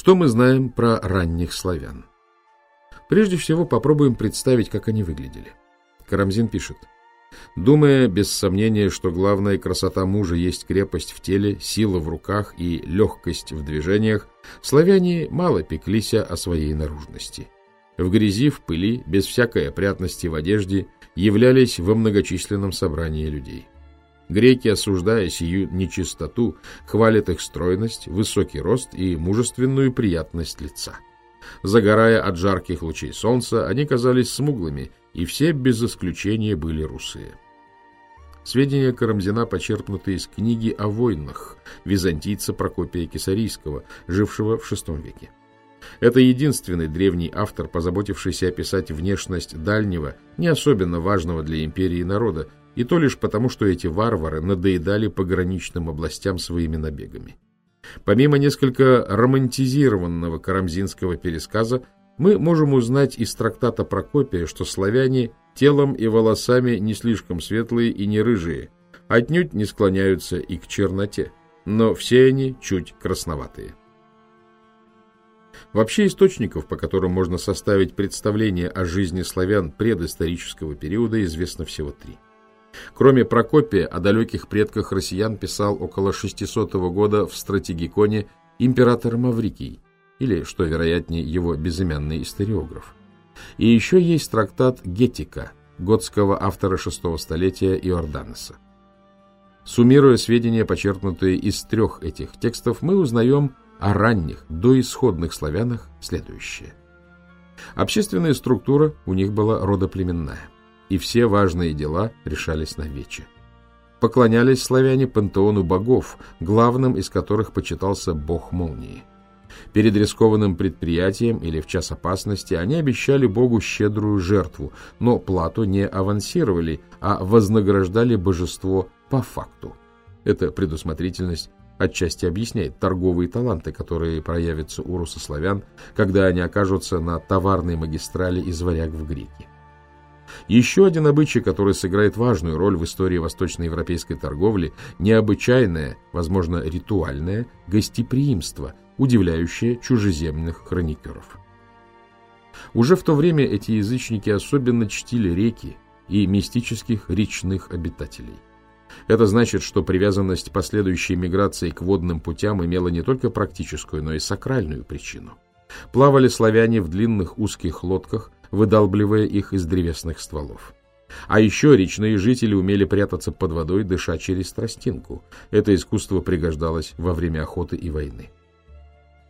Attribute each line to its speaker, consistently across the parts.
Speaker 1: Что мы знаем про ранних славян? Прежде всего попробуем представить, как они выглядели. Карамзин пишет. Думая, без сомнения, что главная красота мужа есть крепость в теле, сила в руках и легкость в движениях, славяне мало пеклись о своей наружности. В грязи, в пыли, без всякой опрятности в одежде, являлись во многочисленном собрании людей. Греки, осуждая сию нечистоту, хвалят их стройность, высокий рост и мужественную приятность лица. Загорая от жарких лучей солнца, они казались смуглыми, и все без исключения были русые. Сведения Карамзина почерпнуты из книги о войнах византийца Прокопия Кесарийского, жившего в VI веке. Это единственный древний автор, позаботившийся описать внешность дальнего, не особенно важного для империи народа, и то лишь потому, что эти варвары надоедали пограничным областям своими набегами. Помимо несколько романтизированного карамзинского пересказа, мы можем узнать из трактата Прокопия, что славяне телом и волосами не слишком светлые и не рыжие, отнюдь не склоняются и к черноте, но все они чуть красноватые. Вообще источников, по которым можно составить представление о жизни славян предысторического периода, известно всего три. Кроме Прокопия, о далеких предках россиян писал около 600 года в стратегиконе император Маврикий, или, что вероятнее, его безымянный историограф. И еще есть трактат Гетика, готского автора VI столетия Иорданеса. Суммируя сведения, почерпнутые из трех этих текстов, мы узнаем о ранних, доисходных славянах следующее. Общественная структура у них была родоплеменная и все важные дела решались на вече. Поклонялись славяне пантеону богов, главным из которых почитался бог молнии. Перед рискованным предприятием или в час опасности они обещали Богу щедрую жертву, но плату не авансировали, а вознаграждали божество по факту. Эта предусмотрительность отчасти объясняет торговые таланты, которые проявятся у русославян, когда они окажутся на товарной магистрали из варяг в греки. Еще один обычай, который сыграет важную роль в истории восточноевропейской торговли, необычайное, возможно, ритуальное гостеприимство, удивляющее чужеземных хроникеров. Уже в то время эти язычники особенно чтили реки и мистических речных обитателей. Это значит, что привязанность последующей миграции к водным путям имела не только практическую, но и сакральную причину. Плавали славяне в длинных узких лодках, выдалбливая их из древесных стволов. А еще речные жители умели прятаться под водой, дыша через тростинку. Это искусство пригождалось во время охоты и войны.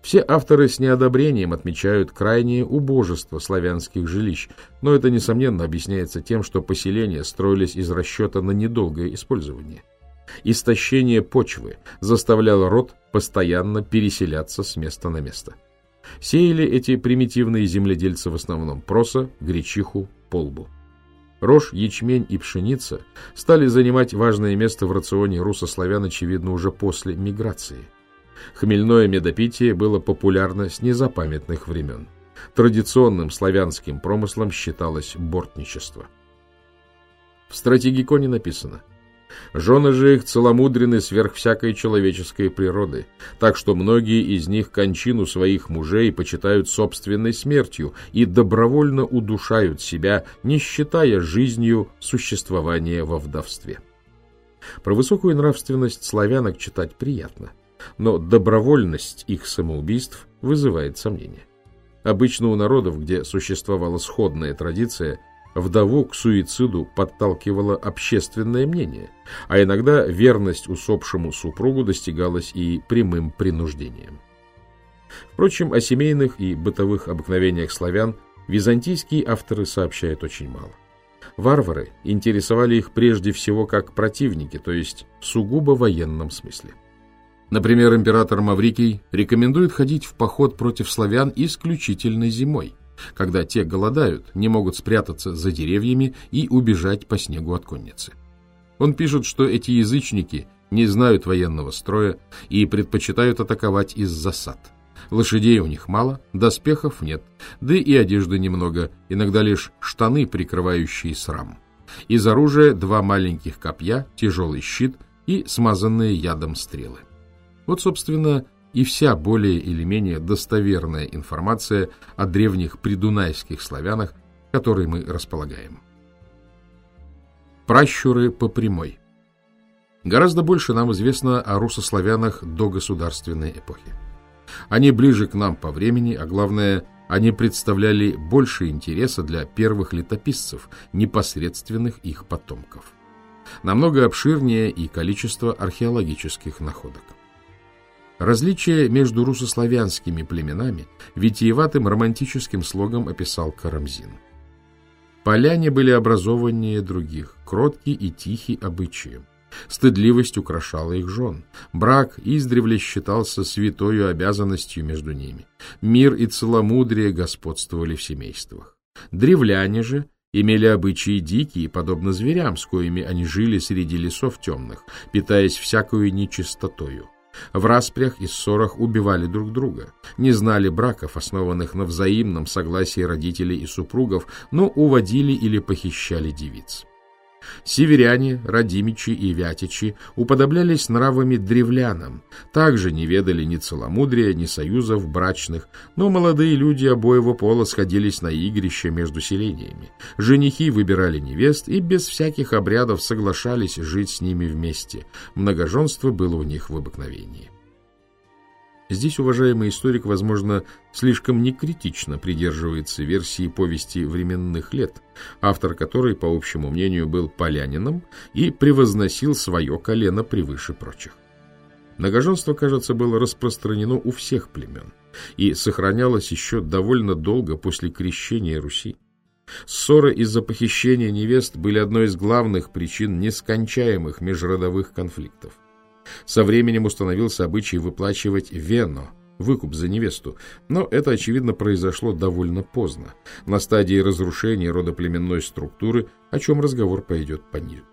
Speaker 1: Все авторы с неодобрением отмечают крайнее убожество славянских жилищ, но это, несомненно, объясняется тем, что поселения строились из расчета на недолгое использование. Истощение почвы заставляло род постоянно переселяться с места на место. Сеяли эти примитивные земледельцы в основном проса, гречиху, полбу. Рожь, ячмень и пшеница стали занимать важное место в рационе русославян, очевидно, уже после миграции. Хмельное медопитие было популярно с незапамятных времен. Традиционным славянским промыслом считалось бортничество. В стратегиконе написано – Жены же их целомудрены сверх всякой человеческой природы, так что многие из них кончину своих мужей почитают собственной смертью и добровольно удушают себя, не считая жизнью существования во вдовстве. Про высокую нравственность славянок читать приятно, но добровольность их самоубийств вызывает сомнения. Обычно у народов, где существовала сходная традиция, Вдову к суициду подталкивало общественное мнение, а иногда верность усопшему супругу достигалась и прямым принуждением. Впрочем, о семейных и бытовых обыкновениях славян византийские авторы сообщают очень мало. Варвары интересовали их прежде всего как противники, то есть в сугубо военном смысле. Например, император Маврикий рекомендует ходить в поход против славян исключительно зимой, когда те голодают, не могут спрятаться за деревьями и убежать по снегу от конницы. Он пишет, что эти язычники не знают военного строя и предпочитают атаковать из засад. Лошадей у них мало, доспехов нет, да и одежды немного, иногда лишь штаны, прикрывающие срам. Из оружия два маленьких копья, тяжелый щит и смазанные ядом стрелы. Вот, собственно, и вся более или менее достоверная информация о древних придунайских славянах, которой мы располагаем. Пращуры по прямой. Гораздо больше нам известно о русославянах до государственной эпохи. Они ближе к нам по времени, а главное, они представляли больше интереса для первых летописцев, непосредственных их потомков. Намного обширнее и количество археологических находок. Различие между русославянскими племенами витиеватым романтическим слогом описал Карамзин. Поляне были образованнее других, кроткий и тихий обычаем. Стыдливость украшала их жен. Брак издревле считался святою обязанностью между ними. Мир и целомудрие господствовали в семействах. Древляне же имели обычаи дикие, подобно зверям, с коими они жили среди лесов темных, питаясь всякую нечистотою. В распрях и ссорах убивали друг друга, не знали браков, основанных на взаимном согласии родителей и супругов, но уводили или похищали девиц. Северяне, Радимичи и Вятичи уподоблялись нравами древлянам, также не ведали ни целомудрия, ни союзов брачных, но молодые люди обоего пола сходились на игрище между селениями. Женихи выбирали невест и без всяких обрядов соглашались жить с ними вместе. Многоженство было у них в обыкновении. Здесь уважаемый историк, возможно, слишком некритично придерживается версии повести временных лет, автор которой, по общему мнению, был полянином и превозносил свое колено превыше прочих. Многоженство, кажется, было распространено у всех племен и сохранялось еще довольно долго после крещения Руси. Ссоры из-за похищения невест были одной из главных причин нескончаемых межродовых конфликтов. Со временем установился обычай выплачивать вено, выкуп за невесту, но это, очевидно, произошло довольно поздно, на стадии разрушения родоплеменной структуры, о чем разговор пойдет пониже.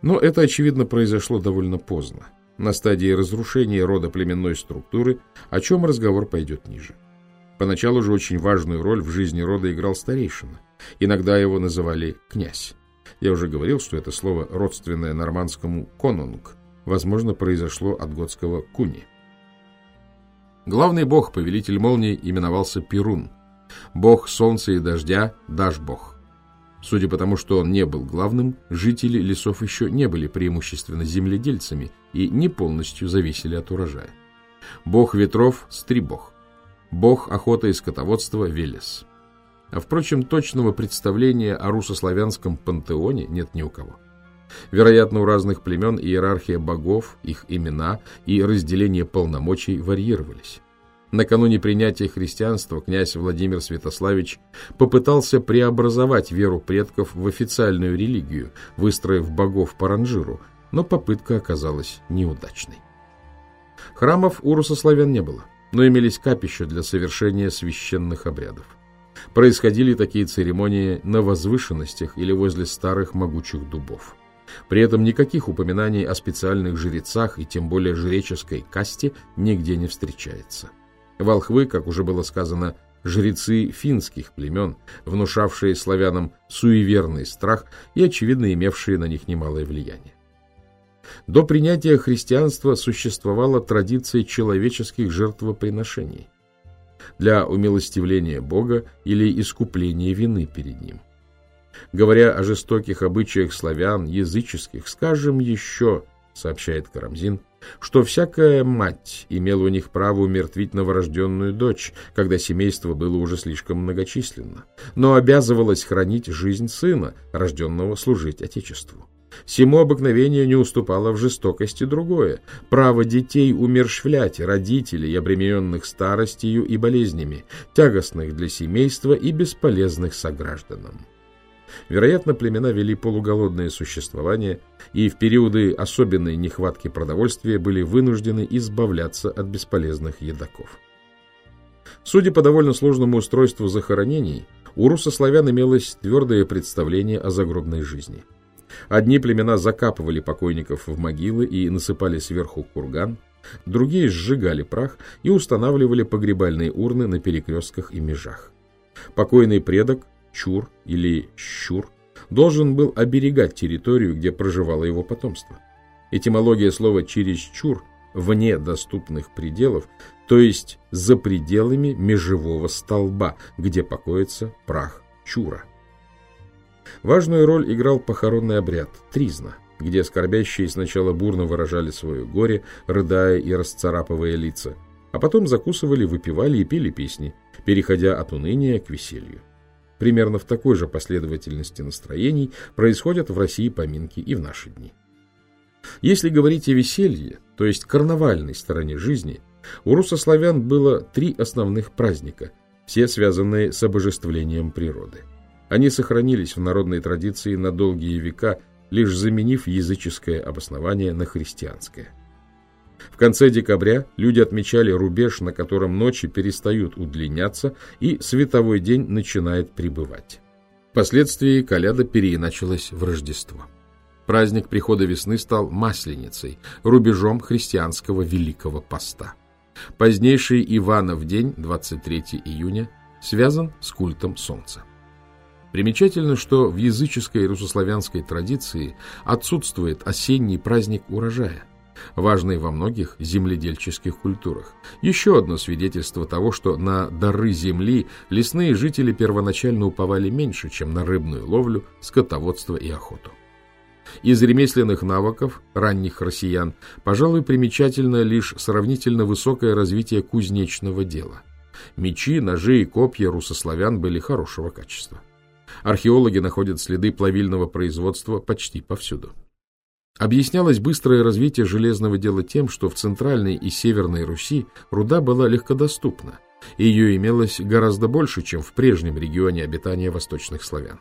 Speaker 1: Но это, очевидно, произошло довольно поздно, на стадии разрушения родоплеменной структуры, о чем разговор пойдет ниже. Поначалу же очень важную роль в жизни рода играл старейшина. Иногда его называли «князь». Я уже говорил, что это слово, родственное нормандскому «конунг», возможно, произошло от готского «куни». Главный бог, повелитель молнии, именовался Перун. Бог солнца и дождя – Дашбог. Судя по тому, что он не был главным, жители лесов еще не были преимущественно земледельцами и не полностью зависели от урожая. Бог ветров – Стрибог. Бог охоты и скотоводства – Велес. А, впрочем, точного представления о русославянском пантеоне нет ни у кого. Вероятно, у разных племен иерархия богов, их имена и разделение полномочий варьировались. Накануне принятия христианства князь Владимир Святославич попытался преобразовать веру предков в официальную религию, выстроив богов по ранжиру, но попытка оказалась неудачной. Храмов у русославян не было, но имелись капища для совершения священных обрядов. Происходили такие церемонии на возвышенностях или возле старых могучих дубов. При этом никаких упоминаний о специальных жрецах и тем более жреческой касте нигде не встречается. Волхвы, как уже было сказано, жрецы финских племен, внушавшие славянам суеверный страх и, очевидно, имевшие на них немалое влияние. До принятия христианства существовала традиция человеческих жертвоприношений – для умилостивления Бога или искупления вины перед Ним. Говоря о жестоких обычаях славян, языческих, скажем еще, сообщает Карамзин, что всякая мать имела у них право умертвить новорожденную дочь, когда семейство было уже слишком многочисленно, но обязывалась хранить жизнь сына, рожденного служить Отечеству. Сему обыкновению не уступало в жестокости другое – право детей умершвлять, родителей, обремененных старостью и болезнями, тягостных для семейства и бесполезных согражданам. Вероятно, племена вели полуголодное существование и в периоды особенной нехватки продовольствия были вынуждены избавляться от бесполезных едоков. Судя по довольно сложному устройству захоронений, у русославян имелось твердое представление о загробной жизни – Одни племена закапывали покойников в могилы и насыпали сверху курган, другие сжигали прах и устанавливали погребальные урны на перекрестках и межах. Покойный предок, чур или щур, должен был оберегать территорию, где проживало его потомство. Этимология слова «чересчур» вне доступных пределов, то есть за пределами межевого столба, где покоится прах Чура. Важную роль играл похоронный обряд – тризна, где скорбящие сначала бурно выражали свое горе, рыдая и расцарапывая лица, а потом закусывали, выпивали и пели песни, переходя от уныния к веселью. Примерно в такой же последовательности настроений происходят в России поминки и в наши дни. Если говорить о веселье, то есть карнавальной стороне жизни, у русославян было три основных праздника, все связанные с обожествлением природы. Они сохранились в народной традиции на долгие века, лишь заменив языческое обоснование на христианское. В конце декабря люди отмечали рубеж, на котором ночи перестают удлиняться и световой день начинает прибывать. Впоследствии коляда переиначилась в Рождество. Праздник прихода весны стал Масленицей, рубежом христианского Великого Поста. Позднейший Иванов день, 23 июня, связан с культом солнца. Примечательно, что в языческой русославянской традиции отсутствует осенний праздник урожая, важный во многих земледельческих культурах. Еще одно свидетельство того, что на дары земли лесные жители первоначально уповали меньше, чем на рыбную ловлю, скотоводство и охоту. Из ремесленных навыков ранних россиян, пожалуй, примечательно лишь сравнительно высокое развитие кузнечного дела. Мечи, ножи и копья русославян были хорошего качества. Археологи находят следы плавильного производства почти повсюду. Объяснялось быстрое развитие железного дела тем, что в Центральной и Северной Руси руда была легкодоступна, и ее имелось гораздо больше, чем в прежнем регионе обитания восточных славян.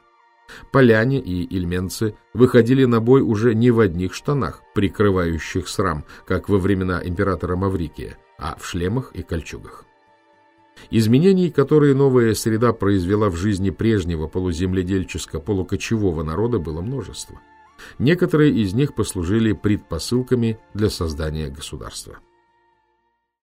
Speaker 1: Поляне и ильменцы выходили на бой уже не в одних штанах, прикрывающих срам, как во времена императора Маврикия, а в шлемах и кольчугах. Изменений, которые новая среда произвела в жизни прежнего полуземледельческо-полукочевого народа, было множество. Некоторые из них послужили предпосылками для создания государства.